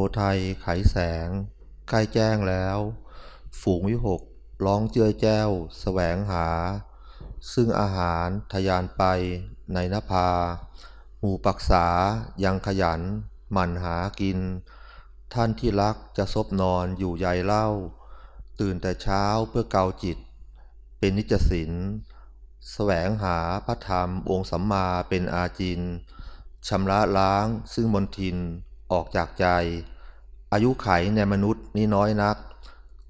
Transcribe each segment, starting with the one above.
สุริโยไทยไขแสง ใกล้แจ้งแล้ว ฝูงวิหกร้องเจือแจ้วสแสวงหา ซึ่งอาหารทยานไปในนภา หมู่ปักษายังขยัน หมั่นหากิน ท่านที่รักจะซบนอนอยู่ใยเล่า ตื่นแต่เช้าเพื่อเกาจิต เป็นนิจศิลแสวงหาพระธรรมองค์สัมมาเป็นอาจินชำระล้างซึ่งมนทิน ออกจากใจ อายุไขในมนุษย์นี้น้อยนัก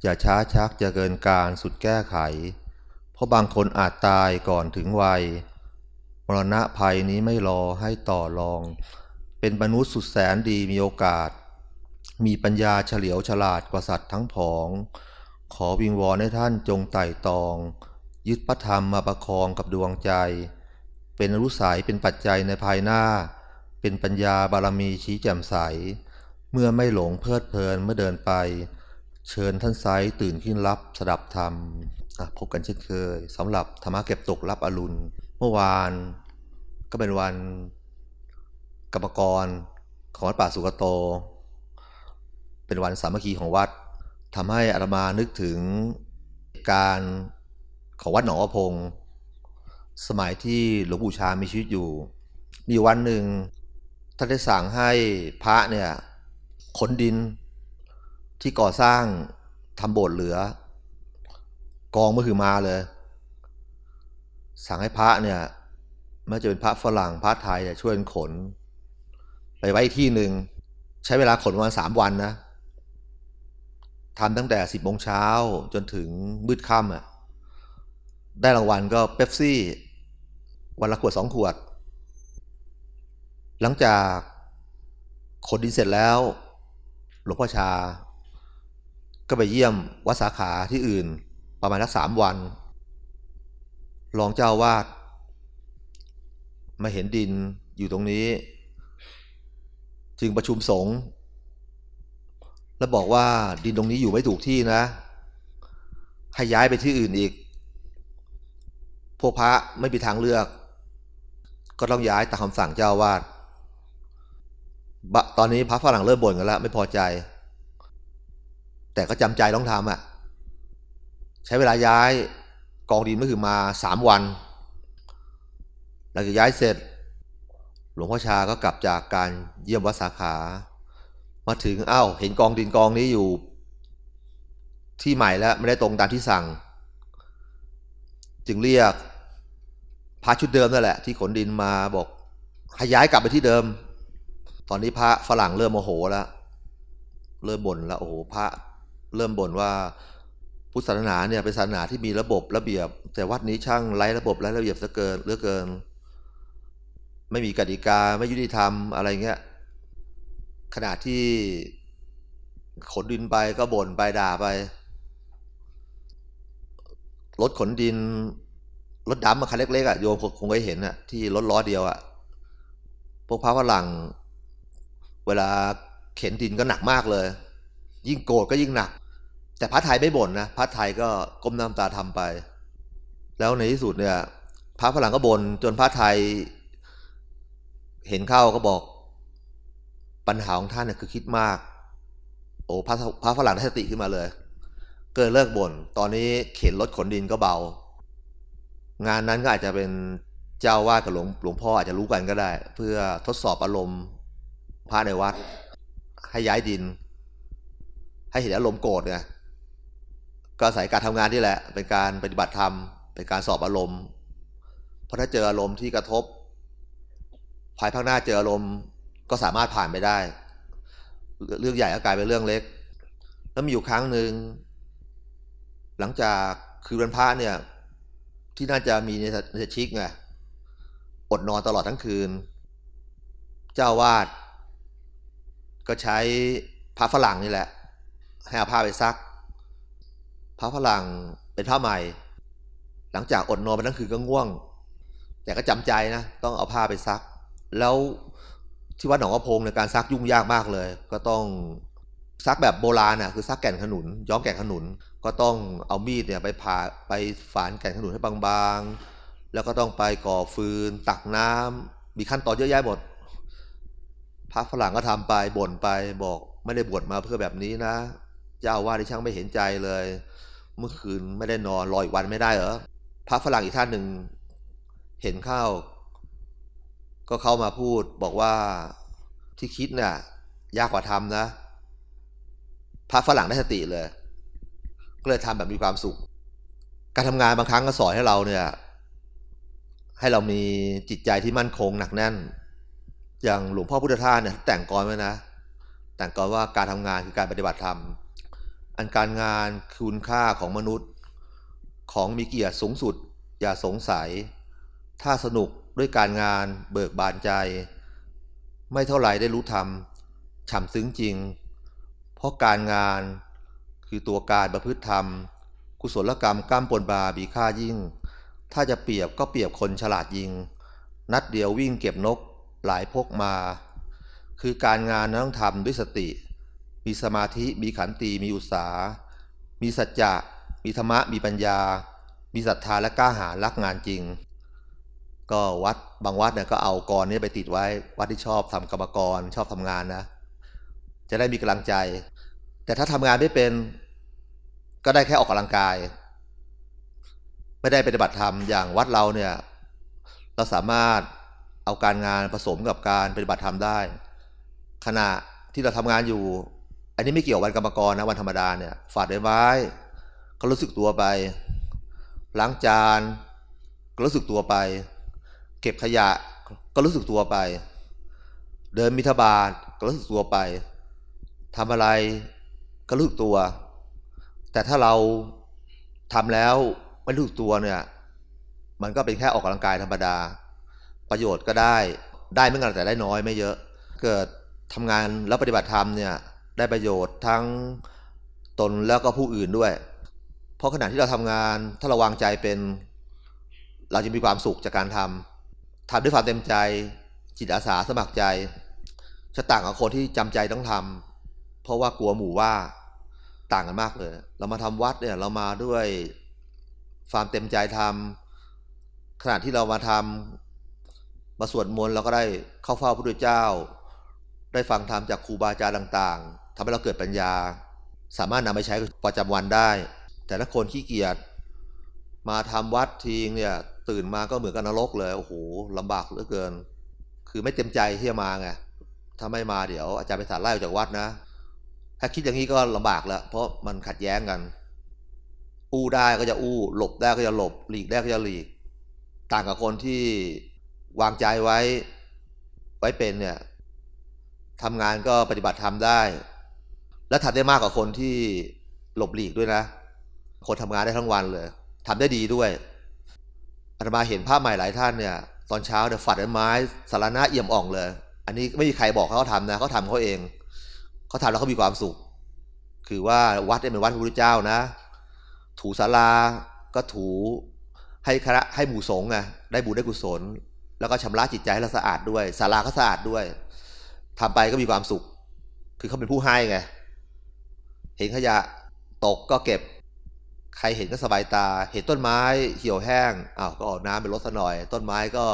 อย่าช้าชักจะเกินการสุดแก้ไข เพราะบางคนอาจตายก่อนถึงวัย มรณะภัยนี้ไม่รอให้ต่อรอง เป็นมนุษย์สุดแสนดีมีโอกาส มีปัญญาเฉลียวฉลาดกว่าสัตว์ทั้งผอง ขอวิงวอนให้ท่านจงไต่ตอง ยึดพระธรรมมาประคองกับดวงใจ เป็นอรุสัยเป็นปัจจัยในภายหน้า เป็นปัญญาบารมีชี้แจ่มใส เมื่อไม่หลงเพลิดเพลินเมื่อเดินไป เชิญท่านไซตื่นขึ้นรับสดับธรรมพบกันเช่นเคยสำหรับธรรมะเก็บตกรับอรุณ เมื่อวานก็เป็นวันกรรมกรของวัดป่าสุกโต เป็นวันสามัคคีของวัดทำให้อาตมานึกถึงการของวัดหนองอพง สมัยที่หลวงปู่ชามีชีวิตอยู่ มีวันหนึ่ง ท่านได้สั่งให้พระเนี่ยขนดินที่ก่อสร้างทำโบสถ์เหลือ กองมือคือมาเลย สั่งให้พระเนี่ยไม่ว่าจะเป็นพระฝรั่งพระไทยเนี่ยช่วยขน ไปไว้ที่หนึ่ง ใช้เวลาขนประมาณสามวันนะทำตั้งแต่สิบโมงเช้าจนถึงมืดค่ำอะได้รางวัลก็เป๊ปซี่ วันละขวดสองขวด หลังจากขนดินเสร็จแล้ว หลวงพ่อชา ก็ไปเยี่ยมวัดสาขาที่อื่น ประมาณสักสามวัน รองเจ้าวาดมาเห็นดินอยู่ตรงนี้ จึงประชุมสงฆ์แล้วบอกว่าดินตรงนี้อยู่ไม่ถูกที่นะ ให้ย้ายไปที่อื่นอีก พวกพระไม่มีทางเลือก ก็ต้องย้ายตามคำสั่งเจ้าวาด ตอนนี้พระฝรั่งเริ่มบ่นกันแล้ว ไม่พอใจ แต่ก็จำใจต้องทำอะ ใช้เวลาย้ายกองดินก็คือมาสามวัน หลังจากย้ายเสร็จ หลวงพ่อชาก็กลับจากการเยี่ยมวัดสาขา มาถึงอ้าวเห็นกองดินกองนี้อยู่ ที่ใหม่แล้วไม่ได้ตรงตามที่สั่ง จึงเรียกพระชุดเดิมนั่นแหละ ที่ขนดินมาบอกให้ย้ายกลับไปที่เดิม ตอนนี้พระฝรั่งเริ่มโมโหแล้ว เริ่มบ่นแล้วโอ้โหพระเริ่มบ่นว่าพุทธศาสนาเนี่ยเป็นศาสนาที่มีระบบระเบียบ แต่วัดนี้ช่างไร้ระบบไร้ระเบียบซะเกินเหลือเกิน ไม่มีกติกาไม่ยุติธรรมอะไรเงี้ยขณะที่ขนดินไปก็บ่นไปด่าไปรถขนดินรถดำมาคันเล็กๆอะโยมคงเคยเห็นอะที่รถล้อเดียวอะพวกพระฝรั่ง เวลาเข็นดินก็หนักมากเลย ยิ่งโกรธก็ยิ่งหนัก แต่พระไทยไม่บ่นนะพระไทยก็ก้มน้ำตาทำไป แล้วในที่สุดเนี่ย พระฝรั่งก็บน่นจนพระไทย เห็นเข้าก็บอกปัญหาของท่านเนี่ยคือคิดมาก โอ้พระพระฝรั่งได้สติขึ้นมาเลย เกิดเลิกบน่นตอนนี้เข็นรถขนดินก็เบา งานนั้นก็อาจจะเป็นเจ้าวาดกับหลวงหลวงพ่ออาจจะรู้กันก็ได้ เพื่อทดสอบอารมณ์ พระในวัด ให้ย้ายดิน ให้เห็นอารมณ์โกรธไงก็อาศัยการทำงานนี่แหละ เป็นการปฏิบัติธรรม เป็นการสอบอารมณ์ เพราะถ้าเจออารมณ์ที่กระทบ ภายภาคหน้าเจออารมณ์ก็สามารถผ่านไปได้ เรื่องใหญ่ก็กลายเป็นเรื่องเล็ก แล้วมีอยู่ครั้งหนึ่งหลังจากคือวันพระเนี่ย ที่น่าจะมีในชิกไงอดนอนตลอดทั้งคืน เจ้าวาด ก็ใช้ผ้าฝรั่งนี่แหละ ให้เอาผ้าไปซักผ้าฝรั่งเป็นผ้าใหม่ หลังจากอดนอนไปทั้งคืนก็ง่วง แต่ก็จำใจนะต้องเอาผ้าไปซัก แล้วที่วัดหนองกระพงในการซักยุ่งยากมากเลย ก็ต้องซักแบบโบราณอะคือซักแก่นขนุน ย้อมแก่นขนุน ก็ต้องเอามีดเนี่ยไปผ่าไปฝานแก่นขนุนให้บางๆ แล้วก็ต้องไปก่อฟืน ตักน้ำมีขั้นตอนเยอะแยะหมด พระฝรั่งก็ทำไปบ่นไปบอกไม่ได้บวชมาเพื่อแบบนี้นะ เจ้าว่าที่ช่างไม่เห็นใจเลย เมื่อคืนไม่ได้นอนรออีกวันไม่ได้เหรอพระฝรั่งอีกท่านหนึ่งเห็นเข้า ก็เข้ามาพูดบอกว่าที่คิดนี่ยยากกว่าทำนะ พระฝรั่งได้สติเลย ก็เลยทำแบบมีความสุข การทำงานบางครั้งก็สอนให้เราเนี่ย ให้เรามีจิตใจที่มั่นคงหนักแน่น อย่างหลวงพ่อพุทธทาสเนี่ยแต่งกรไว้นะ แต่งกรว่าการทำงานคือการปฏิบัติธรรม อันการงานคุณค่าของมนุษย์ ของมีเกียรติสูงสุด อย่าสงสัย ถ้าสนุกด้วยการงานเบิกบานใจ ไม่เท่าไหร่ได้รู้ธรรมฉ่ำซึ้งจริง เพราะการงานคือตัวการประพฤติธรรม กุศลกรรมก้ามปนบาบีค่ายิ่ง ถ้าจะเปรียบก็เปรียบคนฉลาดยิง นัดเดียววิ่งเก็บนก หลายพกมา คือการงานต้องทำด้วยสติ มีสมาธิมีขันติมีอุตสา มีสัจจะมีธรรมะมีปัญญา มีศรัทธาและกล้าหาญรักงานจริง ก็วัดบางวัดเนี่ยก็เอากรนี้ไปติดไว้วัดที่ชอบทำกรรมกรชอบทำงานนะ จะได้มีกำลังใจ แต่ถ้าทำงานไม่เป็น ก็ได้แค่ออกกำลังกาย ไม่ได้ปฏิบัติธรรมอย่างวัดเราเนี่ย เราสามารถ เอาการงานผสมกับการปฏิบัติธรรมได้ ขณะที่เราทำงานอยู่ อันนี้ไม่เกี่ยววันกรรมกรนะวันธรรมดาเนี่ยฝาดใบไม้ก็รู้สึกตัวไป ล้างจานก็รู้สึกตัวไป เก็บขยะก็รู้สึกตัวไป เดินมิถบาทก็รู้สึกตัวไปทำอะไรก็รู้สึกตัว แต่ถ้าเราทำแล้วไม่รู้สึกตัวเนี่ย มันก็เป็นแค่ออกกำลังกายธรรมดา ประโยชน์ก็ได้ ได้ไม่กันแต่ได้น้อยไม่เยอะ เกิดทำงานแล้วปฏิบัติธรรมเนี่ยได้ประโยชน์ทั้งตนแล้วก็ผู้อื่นด้วย เพราะขณะที่เราทำงานถ้าเราวางใจเป็น เราจะมีความสุขจากการทำทำด้วยความเต็มใจ จิตอาสาสมัครใจจะต่างกับคนที่จำใจต้องทำเพราะว่ากลัวหมู่ว่าต่างกันมากเลย เรามาทำวัดเนี่ยเรามาด้วยความเต็มใจทำขณะที่เรามาทำ มาสวดมนต์เราก็ได้เข้าเฝ้าพระพุทธเจ้า ได้ฟังธรรมจากครูบาอาจารย์ต่าง ๆทำให้เราเกิดปัญญา สามารถนำไปใช้ประจำวันได้ แต่ถ้าคนขี้เกียจมาทำวัดทีเนี่ยตื่นมาก็เหมือนกับนรกเลยโอ้โหลำบากเหลือเกิน คือไม่เต็มใจที่จะมาไงถ้าไม่มาเดี๋ยวอาจารย์ไปสารไล่ออกจากวัดนะ ถ้าคิดอย่างนี้ก็ลำบากแล้ว เพราะมันขัดแย้งกัน อู้ได้ก็จะอู้ หลบได้ก็จะหลบ หลีกได้ก็จะหลีก ต่างกับคนที่ วางใจไว้ไว้เป็นเนี่ยทำงานก็ปฏิบัติทำได้ และทำได้มากกว่าคนที่หลบหลีกด้วยนะ คนทำงานได้ทั้งวันเลยทำได้ดีด้วยอาตมาเห็นภาพใหม่หลายท่านเนี่ย ตอนเช้าเนี่ยฝัดไม้สารณะเอี่ยมอ่องเลย อันนี้ไม่มีใครบอกเขาทำนะเขาทำเขาเองเขาทำแล้วเขามีความสุข คือว่าวัดเนี่ยเป็นวัดพระพุทธเจ้านะ ถูศาลาก็ถูให้คณะให้หมู่สงฆ์ไงได้บุญได้กุศล แล้วก็ชำระจิตใจให้เราสะอาดด้วยศาลาก็สะอาดด้วยทำไปก็มีความสุข คือเขาเป็นผู้ให้ไง เห็นขยะตกก็เก็บ ใครเห็นก็สบายตา เห็นต้นไม้เหี่ยวแห้งอ้าวก็ออกน้ำไปรดซะหน่อย ต้นไม้ก็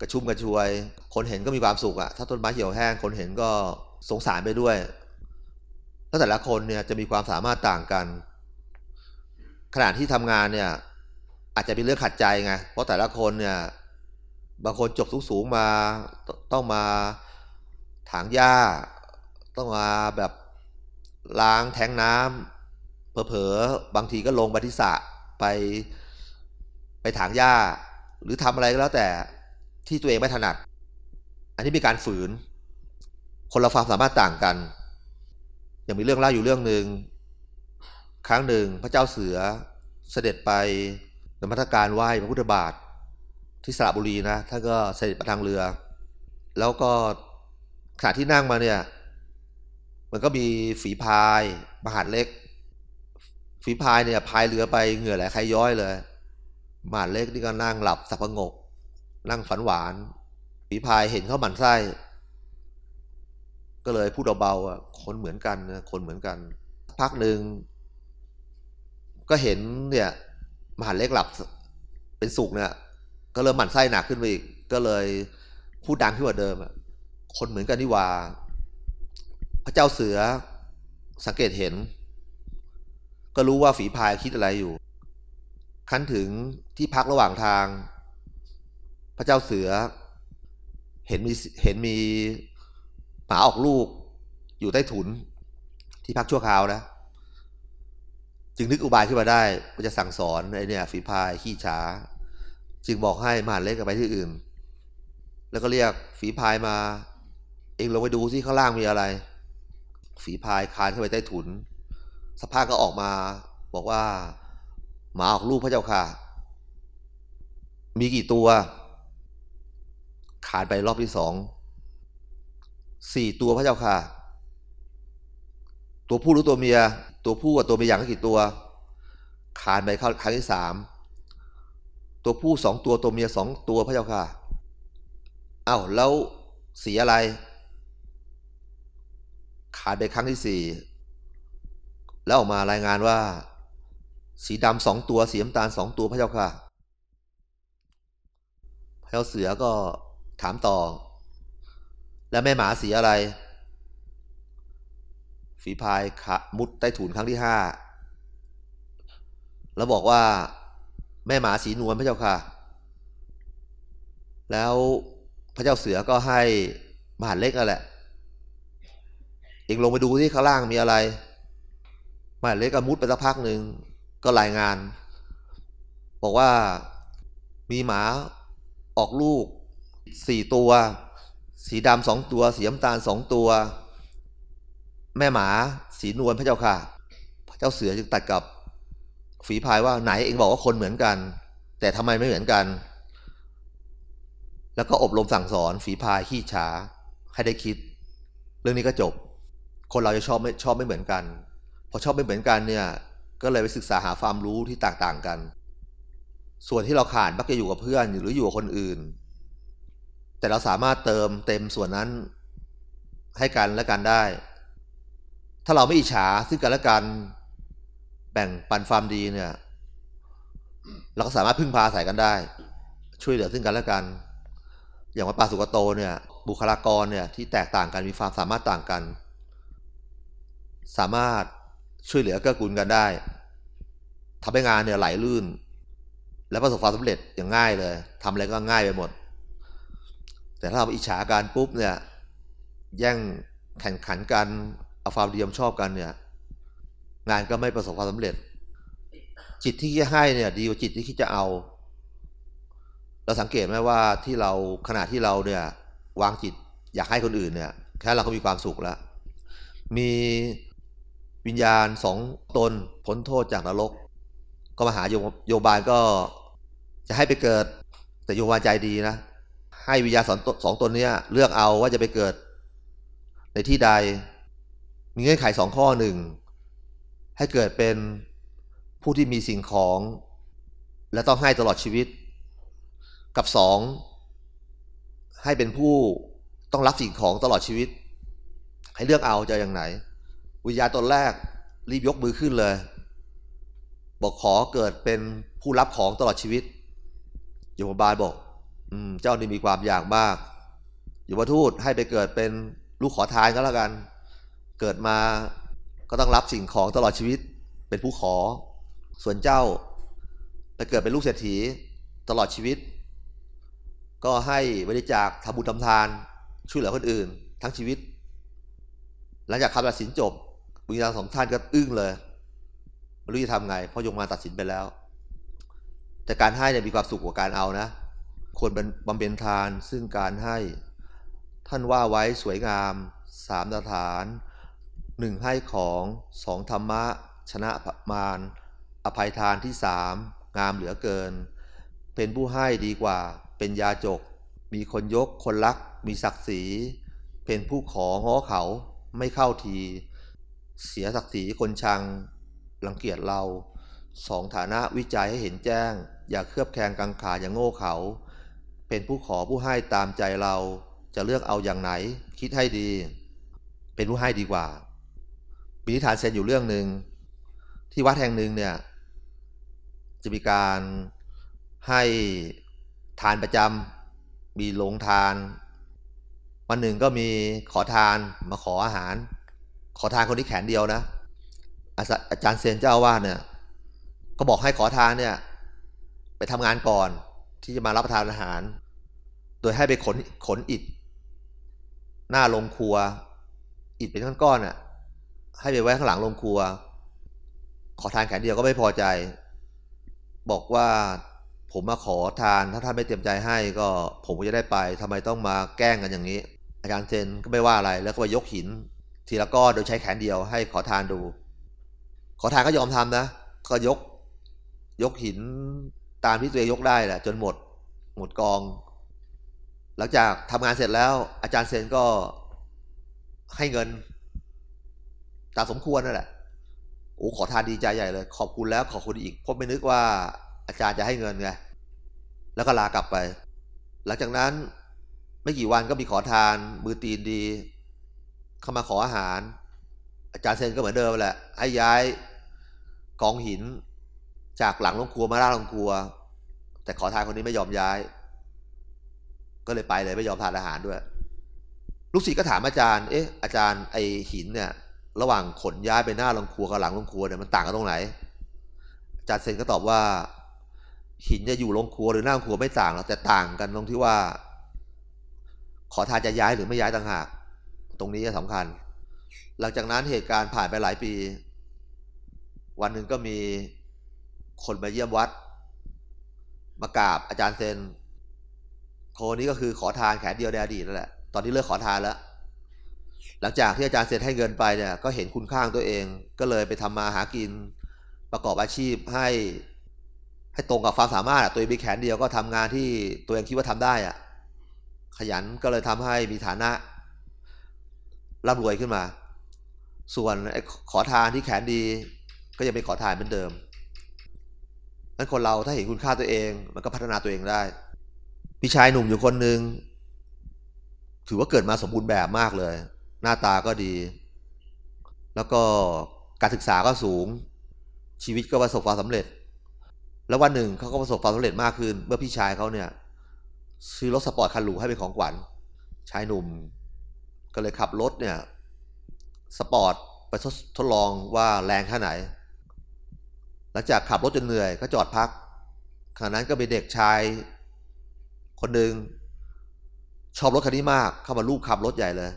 กระชุ่มกระชวย คนเห็นก็มีความสุขอะถ้าต้นไม้เหี่ยวแห้ง คนเห็นก็สงสารไปด้วยแล้วแต่ละคนเนี่ยจะมีความสามารถต่างกันขณะที่ทำงานเนี่ย อาจจะเป็นเรื่องขัดใจไงเพราะแต่ละคนเนี่ย บางคนจบสูงๆมาต้องมาถางหญ้า ต้องมาแบบล้างแทงน้ำเผลอๆบางทีก็ลงบัติสะไปไปถางหญ้า หรือทำอะไรก็แล้วแต่ที่ตัวเองไม่ถนัด อันนี้มีการฝืน คนเราความสามารถต่างกัน ยังมีเรื่องเล่าอยู่เรื่องหนึ่งครั้งหนึ่งพระเจ้าเสือเสด็จไปนมัสการไหว้พระพุทธบาท ที่สระบุรีนะท่านก็เสด็จมาทางเรือ แล้วก็ขณะที่นั่งมาเนี่ย มันก็มีฝีพายมหาดเล็ก ฝีพายเนี่ยพายเรือไปเหงื่อไหลใครย้อยเลยมหาดเล็กนี่ก็นั่งหลับสับประงก นั่งฝันหวาน ฝีพายเห็นเขาหมั่นไส้ก็เลยพูดเบาๆอะคนเหมือนกันนะคนเหมือนกัน พักหนึ่งก็เห็นเนี่ยมหาดเล็กหลับเป็นสุกเนี่ย ก็เริ่มหมั่นไส้หนักขึ้นไปอีก ก็เลยพูดดังขึ้นกว่าเดิมคนเหมือนกันนี่ว่า พระเจ้าเสือสังเกตเห็น ก็รู้ว่าฝีพายคิดอะไรอยู่คันถึงที่พักระหว่างทาง พระเจ้าเสือ เห็นมีเห็นมีหมาออกลูก อยู่ใต้ถุน ที่พักชั่วคราวนะ จึงนึกอุบายขึ้นมาได้ว่าจะสั่งสอนไอ้เนี่ยฝีพายขี้ช้า จึงบอกให้มหาเล็กกับไปที่อื่น แล้วก็เรียกฝีพายมา เองลงไปดูที่ข้างล่างมีอะไร ฝีพายคานเข้าไปใต้ถุนสภาพก็ออกมา บอกว่า หมาออกลูกพระเจ้าค่ะ มีกี่ตัวขานไปรอบที่สองสี่ตัวพระเจ้าค่ะ ตัวผู้หรือตัวเมีย ตัวผู้กับตัวเมียอย่างกี่ตัวขานไปเข้าครั้งที่สาม ตัวผู้สองตัวตัวเมียสองตัวพระเจ้าค่ะเอ้าแล้วสีอะไร ขานไปครั้งที่สี่แล้วออกมารายงานว่า สีดำสองตัวสีน้ำตาลสองตัวพระเจ้าค่ะพระเจ้าเสือก็ถามต่อ แล้วแม่หมาสีอะไร ฝีพายขมุดใต้ถุนครั้งที่ห้าแล้วบอกว่า แม่หมาสีนวลพระเจ้าค่ะ แล้วพระเจ้าเสือก็ให้มหาเล็กนั่นแหละ เองลงไปดูที่ข้างล่างมีอะไรมหาเล็กก็มุดไปสักพักหนึ่งก็รายงาน บอกว่ามีหมาออกลูกสี่ตัว สีดำสองตัว สีน้ำตาลสองตัว แม่หมาสีนวลพระเจ้าค่ะ พระเจ้าเสือจึงตัดกับ ฝีพายว่าไหนเองบอกว่าคนเหมือนกัน แต่ทำไมไม่เหมือนกัน แล้วก็อบรมสั่งสอน ฝีพายขี้ช้าให้ได้คิด เรื่องนี้ก็จบ คนเราจะชอบไม่ชอบไม่เหมือนกัน พอชอบไม่เหมือนกันเนี่ย ก็เลยไปศึกษาหาความรู้ที่แตกต่างกัน ส่วนที่เราขาดมักจะอยู่กับเพื่อนหรืออยู่กับคนอื่น แต่เราสามารถเติมเต็มส่วนนั้นให้กันและกันได้ ถ้าเราไม่อิจฉาซึ่งกันและกัน แบ่งปันความดีเนี่ย เราก็สามารถพึ่งพาอาศัยกันได้ ช่วยเหลือซึ่งกันและกัน อย่างวัดป่าสุกโตเนี่ย บุคลากรเนี่ยที่แตกต่างกันมีความสามารถต่างกัน สามารถช่วยเหลือเกื้อกูลกันได้ทำให้งานเนี่ยไหลลื่น และประสบความสำเร็จอย่างง่ายเลยทำอะไรก็ง่ายไปหมด แต่ถ้าเราอิจฉากันปุ๊บเนี่ย แย่งแข่งขันกันเอาความดีมชอบกันเนี่ย งานก็ไม่ประสบความสำเร็จ จิตที่คิดให้เนี่ย ดีกว่าจิตที่คิดจะเอา เราสังเกตไหมว่าที่เราขณะที่เราเนี่ย วางจิตอยากให้คนอื่นเนี่ย แค่เราก็มีความสุขแล้ว มีวิญญาณสองตนพ้นโทษจากนรก ก็มาหาโยบายก็จะให้ไปเกิด แต่โยบายใจดีนะ ให้วิญญาณสองสองตนเนี้ยเลือกเอาว่าจะไปเกิด ในที่ใด มีเงื่อนไขสองข้อหนึ่ง ให้เกิดเป็นผู้ที่มีสิ่งของ และต้องให้ตลอดชีวิต กับสองให้เป็นผู้ต้องรับสิ่งของตลอดชีวิต ให้เลือกเอาจะอย่างไหน วิญญาณตนแรกรีบยกมือขึ้นเลย บอกขอเกิดเป็นผู้รับของตลอดชีวิตโยมบาลบอก อืม เจ้านี่มีความอยากมากโยมทูตให้ไปเกิดเป็นลูกขอทานก็แล้วกัน เกิดมา ก็ต้องรับสิ่งของตลอดชีวิตเป็นผู้ขอ ส่วนเจ้าไปเกิดเป็นลูกเศรษฐีตลอดชีวิต ก็ให้บริจาคทำบุญทำทาน ช่วยเหลือคนอื่น ทั้งชีวิต หลังจากคำตัดสินจบวิญญาณสองท่านก็อึ้งเลยไม่รู้จะทำไง เพราะยงมาตัดสินไปแล้ว แต่การให้เนี่ยมีความสุขกว่าการเอานะควรบำเพ็ญทานซึ่งการให้ ท่านว่าไว้สวยงามสามสถาน หนึ่งให้ของสองธรรมะ ชนะมารอภัยทานที่สามงามเหลือเกิน เป็นผู้ให้ดีกว่า เป็นยาจก มีคนยกคนรัก มีศักดิ์ศรี เป็นผู้ของ้อเขาไม่เข้าที เสียศักดิ์ศรีคนชัง รังเกียจเราสองฐานะวิจัยให้เห็นแจ้ง อย่าเคลือบแคลงกังขาอย่างโง่เขา เป็นผู้ขอผู้ให้ตามใจเราจะเลือกเอาอย่างไหน คิดให้ดี เป็นผู้ให้ดีกว่า มีนิทานเซนอยู่เรื่องหนึ่งที่วัดแห่งหนึ่งเนี่ย จะมีการให้ทานประจำมีลงทานวันหนึ่งก็มีขอทานมาขออาหาร ขอทานคนที่แขนเดียวนะ อาจารย์เซนเจ้าวาดเนี่ย ก็บอกให้ขอทานเนี่ย ไปทำงานก่อนที่จะมารับประทานอาหาร โดยให้ไปขนขนอิฐหน้าลงครัว อิฐเป็นก้อนๆอะ ให้ไปไว้ข้างหลังลงครัว ขอทานแขนเดียวก็ไม่พอใจ บอกว่าผมมาขอทานถ้าท่านไม่เตรียมใจให้ก็ผมก็จะได้ไปทำไมต้องมาแกล้งกันอย่างนี้ อาจารย์เซนก็ไม่ว่าอะไรแล้วก็ไปยกหิน ทีละก้อนโดยใช้แขนเดียวให้ขอทานดู ขอทานก็ยอมทำนะ ก็ยก ยกหินตามที่ตัวเองยกได้แหละจนหมด หมดกอง หลังจากทำงานเสร็จแล้ว อาจารย์เซนก็ให้เงิน ตามสมควรนั่นแหละโอ้ขอทานดีใจใหญ่เลย ขอบคุณแล้วขอบคุณอีกเพราะไม่นึกว่าอาจารย์จะให้เงินไงแล้วก็ลากลับไป หลังจากนั้นไม่กี่วันก็มีขอทานมือตีนดี เข้ามาขออาหาร อาจารย์เซนก็เหมือนเดิมแหละ ให้ย้ายกองหิน จากหลังโรงครัวมาหน้าโรงครัว แต่ขอทานคนนี้ไม่ยอมย้าย ก็เลยไปเลยไม่ยอมทานอาหารด้วย ลูกศิษย์ก็ถามอาจารย์ เอ๊ะอาจารย์ไอหินเนี่ย ระหว่างขนย้ายไปหน้าโรงครัวกับหลังโรงครัวเนี่ยมันต่างกันตรงไหนอาจารย์เซนก็ตอบว่า หินจะอยู่โรงครัวหรือหน้าครัวไม่ต่างหรอกแต่ต่างกันตรงที่ว่า ขอทานจะย้ายหรือไม่ย้ายต่างหาก ตรงนี้สำคัญ หลังจากนั้นเหตุการณ์ผ่านไปหลายปี วันหนึ่งก็มีคนมาเยี่ยมวัด มากราบอาจารย์เซนคนนี้ก็คือขอทานแขนเดียวในอดีตนั่นแหละ ตอนนี้เลิกขอทานแล้ว หลังจากที่อาจารย์เซนให้เงินไปเนี่ยก็เห็นคุณค่าตัวเอง ก็เลยไปทำมาหากินประกอบอาชีพให้ให้ตรงกับความสามารถตัวเองมีแขนเดียวก็ทำงานที่ตัวเองคิดว่าทำได้อะขยันก็เลยทำให้มีฐานะร่ำรวยขึ้นมา ส่วนขอทานที่แขนดี ก็ยังเป็นขอทานเหมือนเดิมนั้นคนเราถ้าเห็นคุณค่าตัวเอง มันก็พัฒนาตัวเองได้พี่ชายหนุ่มอยู่คนหนึ่งถือว่าเกิดมาสมบูรณ์แบบมากเลย น้าตาก็ดี แล้วก็การศึกษาก็สูง ชีวิตก็ประสบความสำเร็จ แล้ววันหนึ่งเขาก็ประสบความสำเร็จมากขึ้น เมื่อพี่ชายเขาเนี่ยซื้อรถสปอร์ตคันหรูให้เป็นของขวัญชายหนุ่ม ก็เลยขับรถเนี่ยสปอร์ตไปทดลองว่าแรงแค่ไหน หลังจากขับรถจนเหนื่อยก็จอดพักขณะนั้นก็มีเด็กชาย คนหนึ่งชอบรถคันนี้มากเข้ามาลูบคลำรถใหญ่เลย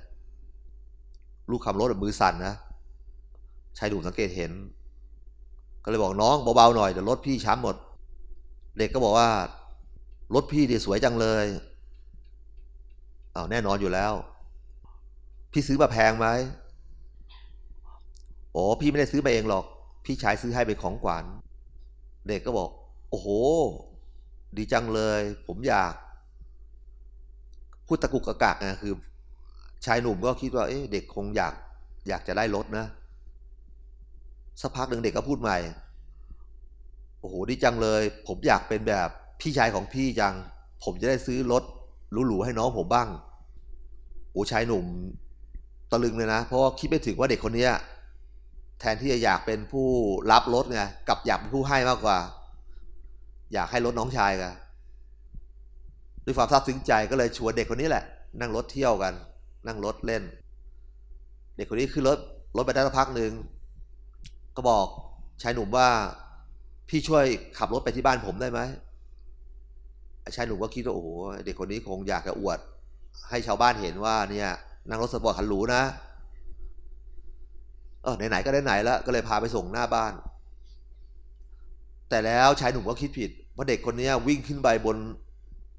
ลูบคลำรถแบบมือสั่นนะชายหนุ่มสังเกตเห็น ก็เลยบอกน้องเบาๆหน่อยเดี๋ยวรถพี่ช้ำหมด เด็กก็บอกว่ารถพี่ดีสวยจังเลยเอาแน่นอนอยู่แล้ว พี่ซื้อมาแพงไหมโอ้พี่ไม่ได้ซื้อมาเองหรอก พี่ชายซื้อให้เป็นของขวัญเด็กก็บอก โอ้โห ดีจังเลย ผมอยากพูดตะกุกกะกักนะคือ ชายหนุ่มก็คิดว่าเอ๊ะเด็กคงอยากอยากจะได้รถนะ สักพักหนึ่งเด็กก็พูดใหม่ โอ้โหดีจังเลย ผมอยากเป็นแบบพี่ชายของพี่จัง ผมจะได้ซื้อรถหรูๆให้น้องผมบ้าง โอ้ชายหนุ่มตะลึงเลยนะ เพราะคิดไม่ถึงว่าเด็กคนนี้แทนที่จะอยากเป็นผู้รับรถไงกับอยากเป็นผู้ให้มากกว่า อยากให้รถน้องชายกันด้วยความซาบซึ้งใจก็เลยชวนเด็กคนนี้แหละ นั่งรถเที่ยวกัน นั่งรถเล่น เด็กคนนี้ขึ้นรถรถไปได้สักพักหนึ่งก็บอกชายหนุ่มว่าพี่ช่วยขับรถไปที่บ้านผมได้ไหมชายหนุ่มก็คิดว่าโอ้โหเด็กคนนี้คงอยากจะอวด ให้ชาวบ้านเห็นว่าเนี่ยนั่งรถสปอร์ตคันหรูนะเออไหนๆก็ได้ไหนแล้วก็เลยพาไปส่งหน้าบ้าน แต่แล้วชายหนุ่มก็คิดผิดเพราะเด็กคนนี้วิ่งขึ้นไปบน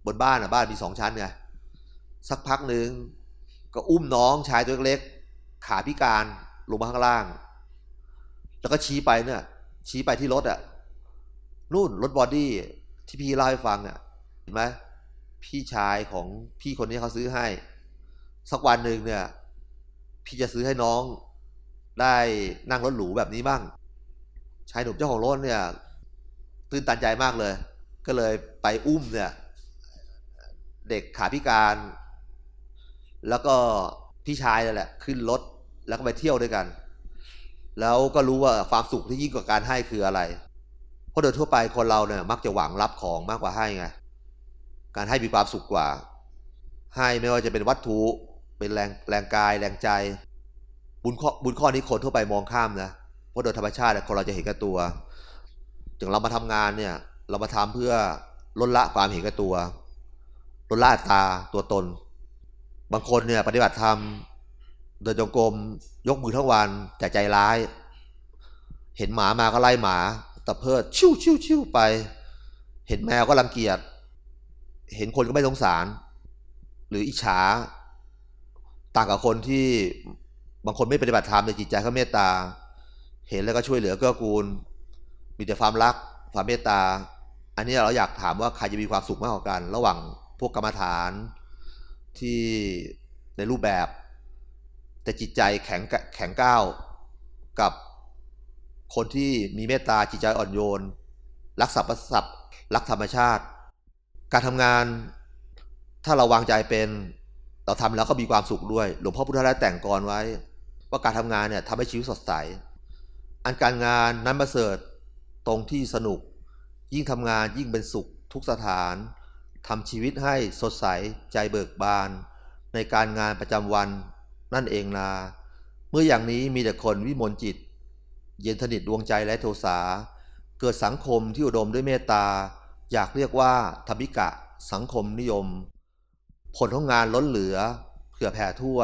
บนบ้านอะบ้านมีสองชั้นไงสักพักหนึ่ง ก็อุ้มน้องชายตัวเล็ก ขาพิการลงมาข้างล่าง แล้วก็ชี้ไปเนี่ย ชี้ไปที่รถอะนู่นรถ buddy ที่พี่เล่าให้ฟังอะเห็นไหมพี่ชายของพี่คนนี้เขาซื้อให้ สักวันหนึ่งเนี่ย พี่จะซื้อให้น้องได้นั่งรถหรูแบบนี้บ้าง ชายหนุ่มเจ้าของรถเนี่ย ตื่นตันใจมากเลย ก็เลยไปอุ้มเนี่ย เด็กขาพิการ แล้วก็พี่ชายนั่นแหละ ขึ้นรถแล้วก็ไปเที่ยวด้วยกัน แล้วก็รู้ว่าความสุขที่ยิ่งกว่าการให้คืออะไร เพราะโดยทั่วไปคนเราเนี่ยมักจะหวังรับของมากกว่าให้ไง การให้มีความสุขกว่า ให้ไม่ว่าจะเป็นวัตถุเป็นแรงแรงกายแรงใจ บุญข้อบุญข้อนี้คนทั่วไปมองข้ามนะเพราะโดยธรรมชาติคนเราจะเห็นแก่ตัวถึงเรามาทำงานเนี่ยเรามาทำเพื่อลดละความเห็นแก่ตัวลดละตาตัวตน บางคนเนี่ยปฏิบัติธรรมเดินจงกรมยกมือทั้งวันแต่ใจร้าย เห็นหมามาก็ไล่หมาตะเพิดชิวชิวชิวไป เห็นแมวก็รังเกียจเห็นคนก็ไม่สงสาร หรืออิจฉา ต่างกับคนที่บางคนไม่ปฏิบัติธรรมแต่จิตใจเขาเมตตา เห็นแล้วก็ช่วยเหลือเกื้อกูล มีแต่ความรักความเมตตา อันนี้เราอยากถามว่าใครจะมีความสุขมากกว่ากัน ระหว่างพวกกรรมฐาน ที่ในรูปแบบ แต่จิตใจแข็งแข็งก้าวกับคนที่มีเมตตาจิตใจอ่อนโยน รักสรรพสัตว์รักธรรมชาติ การทำงานถ้าเราวางใจเป็น เราทำแล้วก็มีความสุขด้วย หลวงพ่อพุทธทาสแต่งกรไว้ ว่าการทำงานเนี่ยทำให้ชีวิตสดใส อันการงานนั้นประเสริฐตรงที่สนุก ยิ่งทำงานยิ่งเป็นสุขทุกสถาน ทำชีวิตให้สดใสใจเบิกบาน ในการงานประจำวันนั่นเองนา เมื่ออย่างนี้มีแต่คนวิมลจิต เย็นสนิทดวงใจและโทสา เกิดสังคมที่อุดมด้วยเมตตา อยากเรียกว่าธรรมิกะ สังคมนิยม ผลของงานล้นเหลือเผื่อแผ่ทั่ว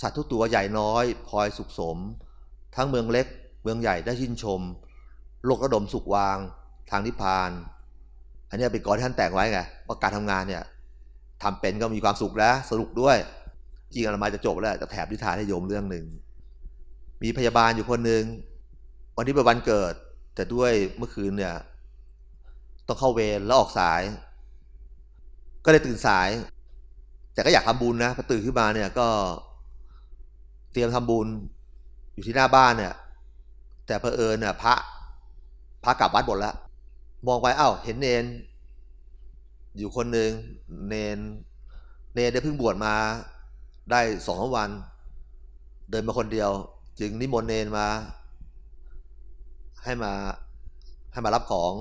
สัตว์ทุกตัวใหญ่น้อยพลอยสุขสม ทั้งเมืองเล็กเมืองใหญ่ได้ชื่นชม โลกระดมสุขวาง ทางนิพพาน อันนี้เป็นกรที่ท่านแต่งไว้ไง ว่าการทำงานเนี่ยทำเป็นก็มีความสุขแล้วสนุกด้วย จริงอาตมาจะจบแล้วจะแถบนิทานให้โยมเรื่องหนึ่งมีพยาบาลอยู่คนหนึ่งวันนี้เป็นวันเกิด แต่ด้วยเมื่อคืนเนี่ย ต้องเข้าเวรแล้วออกสาย ก็เลยตื่นสาย แต่ก็อยากทำบุญนะพอตื่นขึ้นมาเนี่ยก็เตรียมทำบุญอยู่ที่หน้าบ้านเนี่ย แต่เพอเอิญเนี่ยพระพระกลับวัดหมดแล้ว มองไปเอ้าวเห็นเนน อยู่คนหนึ่งเนนเนนได้เพิ่งบวชมาได้สองวัน เดินมาคนเดียว จึงนิมนต์เนนมา ให้มาให้มารับของ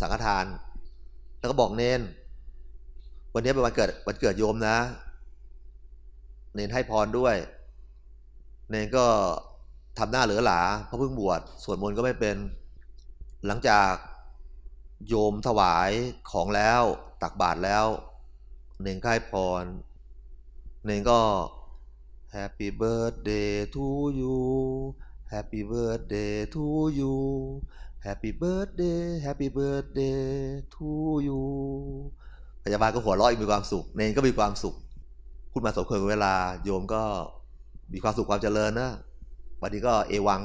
สังฆทาน แล้วก็บอกเนน วันนี้เป็นวันเกิดวันเกิดโยมนะ เนนให้พรด้วย เนนก็ทำหน้าเหลือหลาเพราะเพิ่งบวชสวดมนต์ก็ไม่เป็น หลังจากโยมถวายของแล้ว ตักบาตรแล้ว เนนก็ให้พร เนนก็ Happy birthday to you Happy birthday to you Happy birthday Happy birthday to you พยาบาลก็หัวเราะอีกมีความสุข เนนก็มีความสุขพูดมาสมควรเวลา โยมก็มีความสุขความเจริญนะวันนี้ก็เอวัง